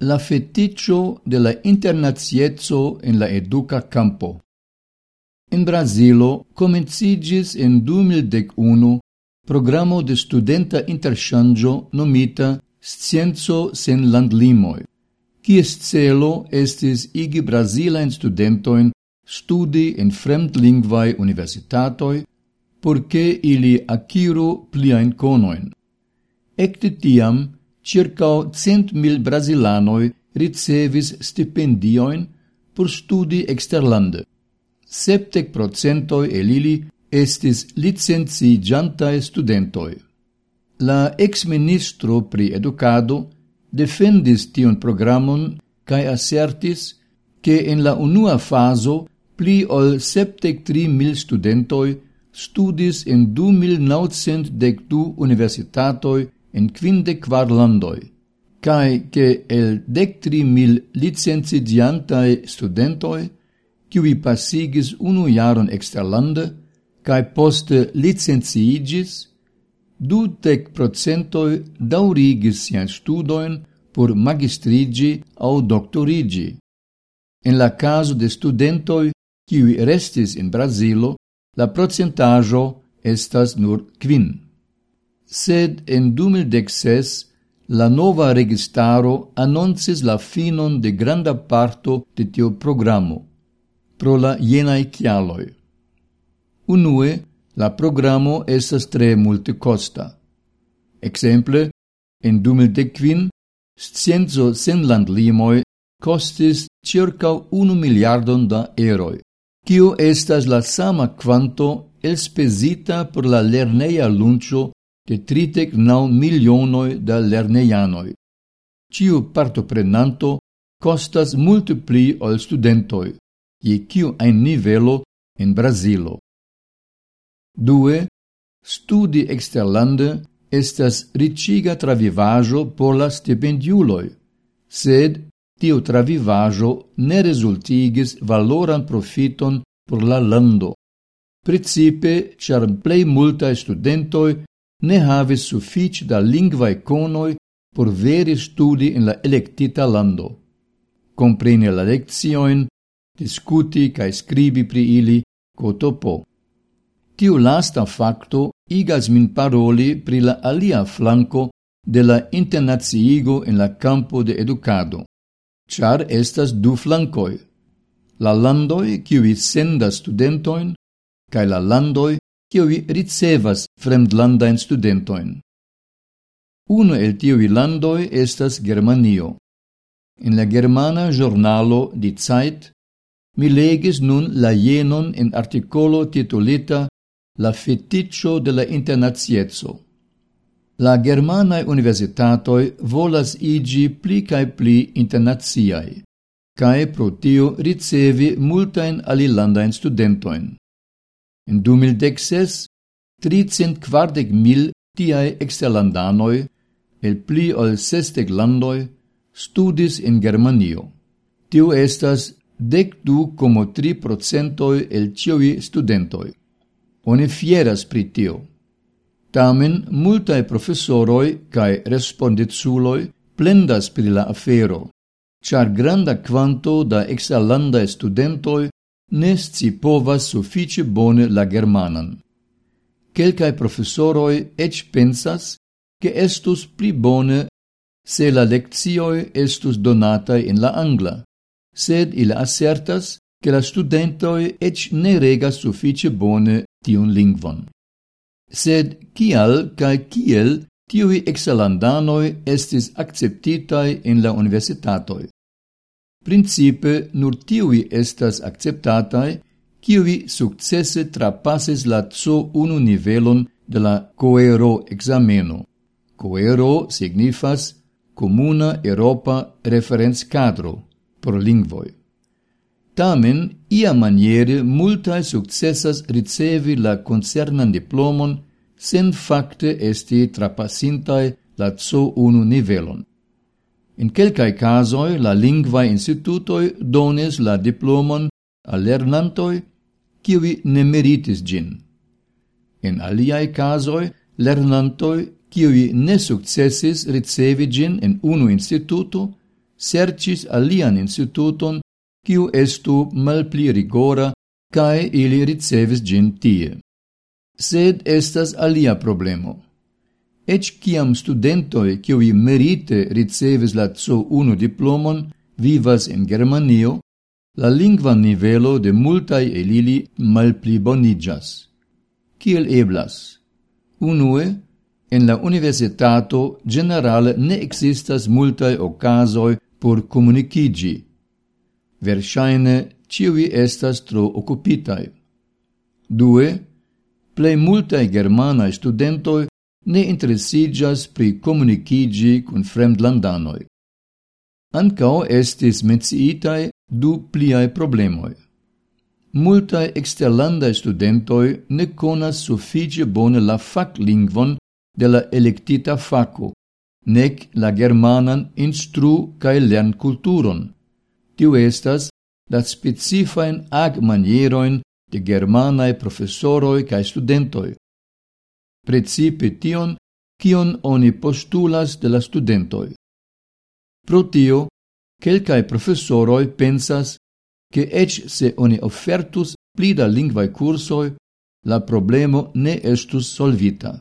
la feticcio de la internazietzo en la educa campo. In Brasilo comencigis en 2011 programo de studenta interchangio nomita Scienzo sen landlimoi, kies celo estis igi brasilain studentojn studi en fremdlingvai universitatoj por ke ili akiru pliain conoin. Ecte tiam circa cent mil brasilanoi ricevis stipendioin pur studi exterlande. Septec procentoi el ili estis licencigiantae studentoi. La ex-ministro pri educado defendis tion programon cae assertis che en la unua faso pli ol septec tri mil studentoi studis en du mil naucent dec du universitatoi en quinde quar landoi, cae che el dectri mil licenzidiantae studentoi, qui passigis unu jaron exterlande, cae poste licenziigis, dudec procentoi daurigis sian studoin por magistrigi au doctorigi. En la caso de studentoi qui restis in Brasilo, la procentajo estas nur quin sed en 2016 la nova registaro annoncis la finon de granda parto de tio programo, pro la jenai chialoi. Unue, la programo estas tre multecosta. Exemple, en 2015, scienzo sen landlimoi costis circa unu miliardon da eroi, kio estas la sama quanto elspesita por la lerneia luncio de tritec nau milionoi da lerneianoi. Ciu partoprenanto costas multe pli ol studentoi, je ciu ein nivelo in Brasilo. Due, studi exterlande estas riciga travivajo por la stipendiuloi, sed tiu travivajo ne resultigis valoran profiton por la lando. Principe, char plei multae studentoi ne havis suffici da lingvae conoi por veri studi in la electita lando, Comprene la leziojn, discuti ca scribi pri ili cotopo. Tiu lasta facto igas min paroli pri la alia flanco de la internaziigo in la campo de educado, char estas du flancoi. la landoi, kiui senda studentoin, cae la landoi, kiuj ricevas fremdlandain studentoin. Uno el tiuj landoi estas Germanio. In la germana giornalo di Zeit mi legis nun la jenon in articolo titolita La feticcio de la internazietzo. La germanae universitatoi volas igi pli cae pli internaziai, cae pro tio ricevi multain alilandain studentoin. In 2016, 340 mil tiae exterlandanoi el pli ol sestec landoi studis in Germanio. Tio estas dec du como tri procentoi el cioi studentoi. One fieras pri tio. Tamen, multae professoroi cae responditsuloi plendas pri la afero, char granda quanto da exalandae studentoi ne scipovas suffice bone la germanan. Quelcae professoroi ec pensas, che estus pli bone se la lekcioj estus donataj in la angla, sed il assertas che la studentoi ec ne regas suffice bone tiun lingvon. Sed kial cae kiel tiui exalandanoi estis acceptitai in la universitatoi. Principe nur tiui estas acceptatai, kiui successe trapasis la C1 nivelon de la Coero exameno. Coero signifas Comuna Europa Referenzkadro por lingvoi. Tamen, ia maniere multae successas ricevi la concernan diplomon sen facte esti trapasintae la C1 nivelon. In quelcae casoi la lingvae institutoi dones la diplomon al lernantoi kiwi ne meritis gin. In aliae casoi lernantoi kiwi ne successis ricevi gin in unu instituto, sercis alian instituton kiu estu malpli rigora cae ili ricevis gin tie. Sed estas alia problemo. Ec ciam studentoi, cioi merite ricevis la CO1 diplomon, vivas in Germanio, la lingua nivelo de multai elili malplibonigas. Ciel eblas? Unue, en la universitato generale ne existas multai ocasoi por comunicigi. Versaine, ciui estas tro occupitai. Due, plei multae germanae studentoi ne interesigas pri comunicigi cun fremdlandanoi. Ancao estis menciitaj du pliae problemoj. Multae exterlandae studentoi ne konas sufiĉe bone la faklingvon de la electita faco, nec la germanan instru cae lern culturon. Tiu estas la specifaen ag manieroin de germanae professoroi cae studentoi, precipe tion, kion oni postulas de la studentoj. Pro tio, quelcae professoroi pensas che ec se oni offertus pli da lingvae cursoi, la problemo ne estus solvita.